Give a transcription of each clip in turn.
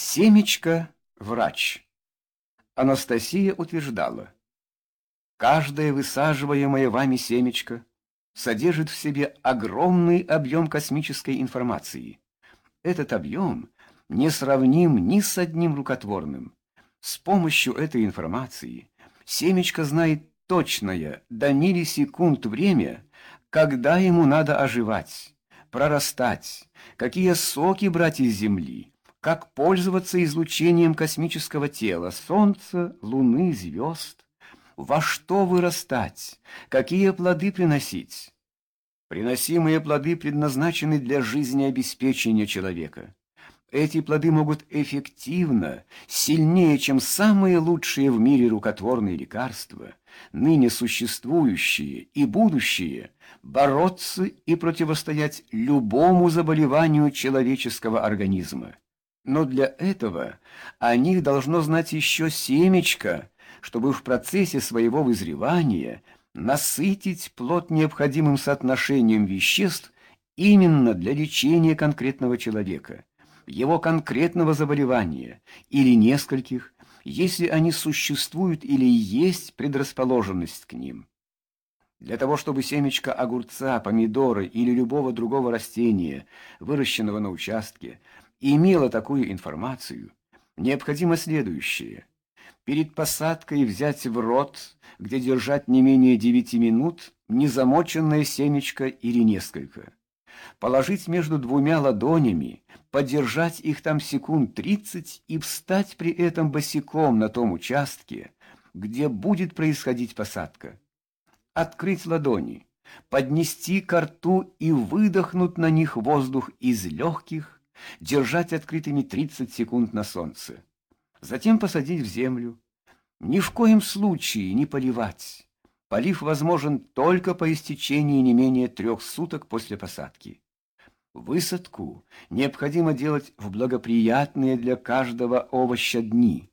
Семечко – врач. Анастасия утверждала, каждое высаживаемое вами семечко содержит в себе огромный объем космической информации. Этот объем не сравним ни с одним рукотворным. С помощью этой информации семечко знает точное до миллисекунд время, когда ему надо оживать, прорастать, какие соки брать из земли, как пользоваться излучением космического тела, Солнца, Луны, звезд, во что вырастать, какие плоды приносить. Приносимые плоды предназначены для жизнеобеспечения человека. Эти плоды могут эффективно, сильнее, чем самые лучшие в мире рукотворные лекарства, ныне существующие и будущие, бороться и противостоять любому заболеванию человеческого организма. Но для этого о них должно знать еще семечко, чтобы в процессе своего вызревания насытить плод необходимым соотношением веществ именно для лечения конкретного человека, его конкретного заболевания или нескольких, если они существуют или есть предрасположенность к ним. Для того, чтобы семечко огурца, помидора или любого другого растения, выращенного на участке, имела такую информацию, необходимо следующее. Перед посадкой взять в рот, где держать не менее 9 минут, незамоченное семечко или несколько. Положить между двумя ладонями, подержать их там секунд 30 и встать при этом босиком на том участке, где будет происходить посадка. Открыть ладони, поднести ко рту и выдохнуть на них воздух из легких, держать открытыми 30 секунд на солнце, затем посадить в землю. Ни в коем случае не поливать. Полив возможен только по истечении не менее трех суток после посадки. Высадку необходимо делать в благоприятные для каждого овоща дни.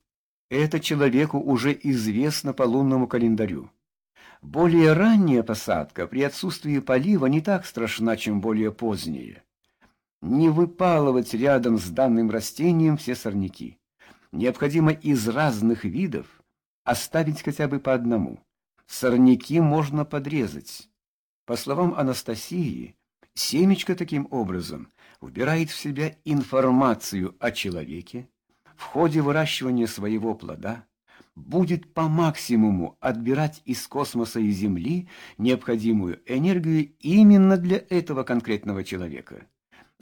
Это человеку уже известно по лунному календарю. Более ранняя посадка при отсутствии полива не так страшна, чем более поздняя не выпалывать рядом с данным растением все сорняки. Необходимо из разных видов оставить хотя бы по одному. Сорняки можно подрезать. По словам Анастасии, семечко таким образом вбирает в себя информацию о человеке, в ходе выращивания своего плода будет по максимуму отбирать из космоса и Земли необходимую энергию именно для этого конкретного человека.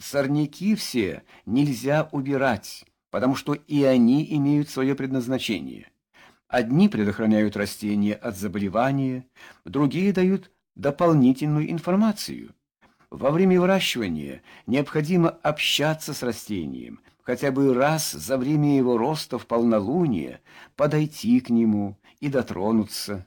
Сорняки все нельзя убирать, потому что и они имеют свое предназначение. Одни предохраняют растения от заболевания, другие дают дополнительную информацию. Во время выращивания необходимо общаться с растением, хотя бы раз за время его роста в полнолуние подойти к нему и дотронуться.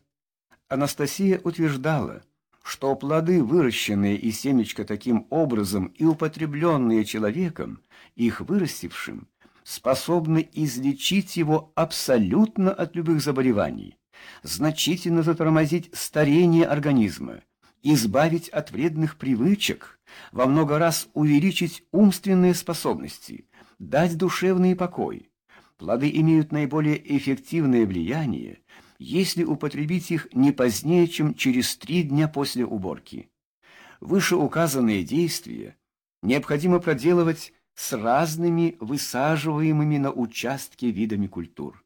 Анастасия утверждала, что плоды, выращенные из семечка таким образом и употребленные человеком, их вырастившим, способны излечить его абсолютно от любых заболеваний, значительно затормозить старение организма, избавить от вредных привычек, во много раз увеличить умственные способности, дать душевный покой. Плоды имеют наиболее эффективное влияние если употребить их не позднее, чем через три дня после уборки. Вышеуказанные действия необходимо проделывать с разными высаживаемыми на участке видами культур.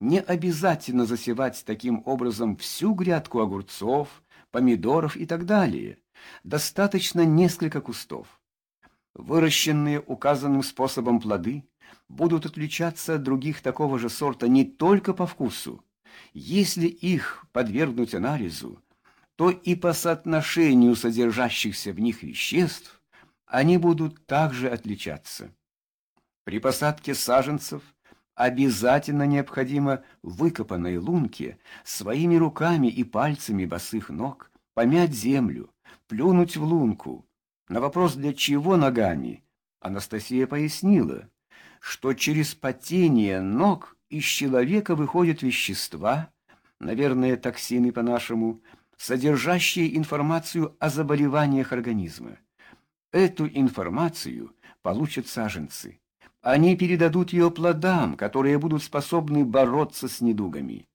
Не обязательно засевать таким образом всю грядку огурцов, помидоров и так далее. Достаточно несколько кустов. Выращенные указанным способом плоды будут отличаться от других такого же сорта не только по вкусу, если их подвергнуть анализу, то и по соотношению содержащихся в них веществ они будут также отличаться. При посадке саженцев обязательно необходимо выкопанной лунке своими руками и пальцами босых ног помять землю, плюнуть в лунку. На вопрос «для чего ногами?» Анастасия пояснила, что через потение ног из человека выходят вещества, наверное, токсины по-нашему, содержащие информацию о заболеваниях организма. Эту информацию получат саженцы. Они передадут ее плодам, которые будут способны бороться с недугами.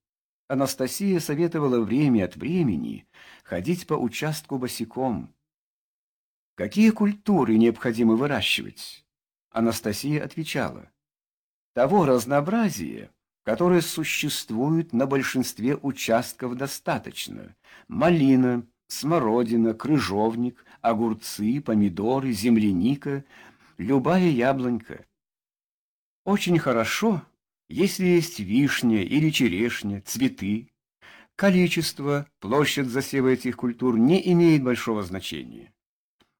Анастасия советовала время от времени ходить по участку босиком. Какие культуры необходимо выращивать? Анастасия отвечала. Того разнообразия, которое существует на большинстве участков достаточно. Малина, смородина, крыжовник, огурцы, помидоры, земляника, любая яблонька. Очень хорошо, если есть вишня или черешня, цветы. Количество, площадь засева этих культур не имеет большого значения.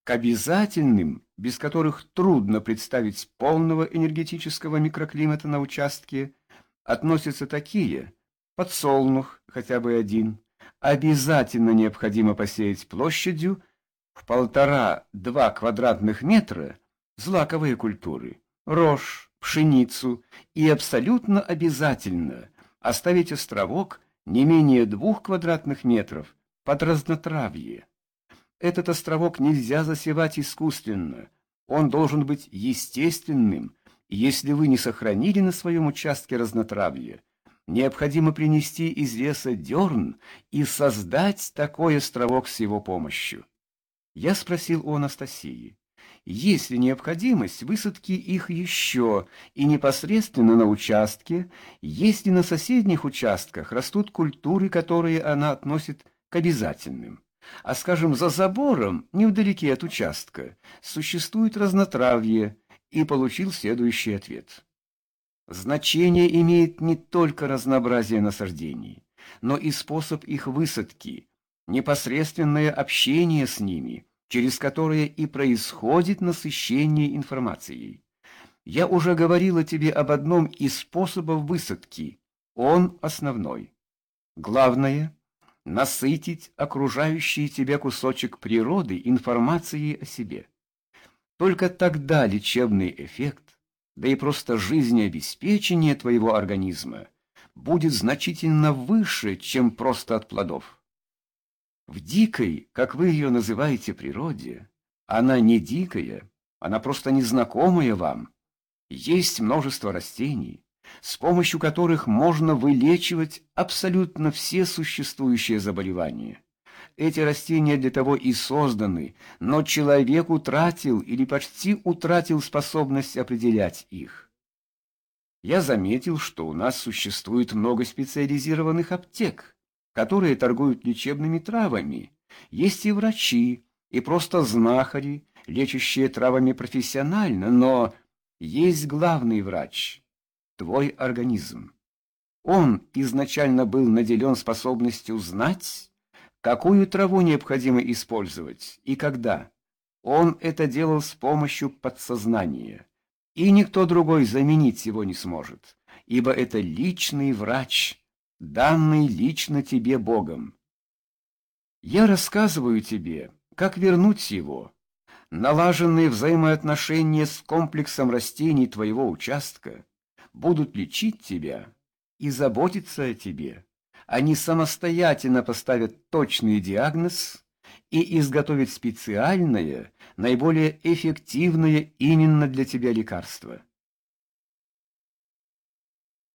К обязательным, без которых трудно представить полного энергетического микроклимата на участке, относятся такие подсолнух хотя бы один, обязательно необходимо посеять площадью в полтора-два квадратных метра злаковые культуры, рожь, пшеницу и абсолютно обязательно оставить островок не менее двух квадратных метров под разнотравье. Этот островок нельзя засевать искусственно, он должен быть естественным, если вы не сохранили на своем участке разнотравье, необходимо принести из леса дерн и создать такой островок с его помощью. Я спросил у Анастасии есть ли необходимость высадки их еще и непосредственно на участке, если на соседних участках растут культуры, которые она относит к обязательным. А, скажем, за забором, невдалеке от участка, существует разнотравье, и получил следующий ответ. Значение имеет не только разнообразие насаждений, но и способ их высадки, непосредственное общение с ними – через которое и происходит насыщение информацией. Я уже говорила тебе об одном из способов высадки. Он основной. Главное — насытить окружающий тебя кусочек природы информацией о себе. Только тогда лечебный эффект, да и просто жизнеобеспечение твоего организма будет значительно выше, чем просто от плодов. В дикой, как вы ее называете, природе, она не дикая, она просто незнакомая вам. Есть множество растений, с помощью которых можно вылечивать абсолютно все существующие заболевания. Эти растения для того и созданы, но человек утратил или почти утратил способность определять их. Я заметил, что у нас существует много специализированных аптек, которые торгуют лечебными травами. Есть и врачи, и просто знахари, лечащие травами профессионально, но есть главный врач – твой организм. Он изначально был наделен способностью знать, какую траву необходимо использовать и когда. Он это делал с помощью подсознания, и никто другой заменить его не сможет, ибо это личный врач – данный лично тебе Богом. Я рассказываю тебе, как вернуть его. Налаженные взаимоотношения с комплексом растений твоего участка будут лечить тебя и заботиться о тебе. Они самостоятельно поставят точный диагноз и изготовят специальное, наиболее эффективное именно для тебя лекарство.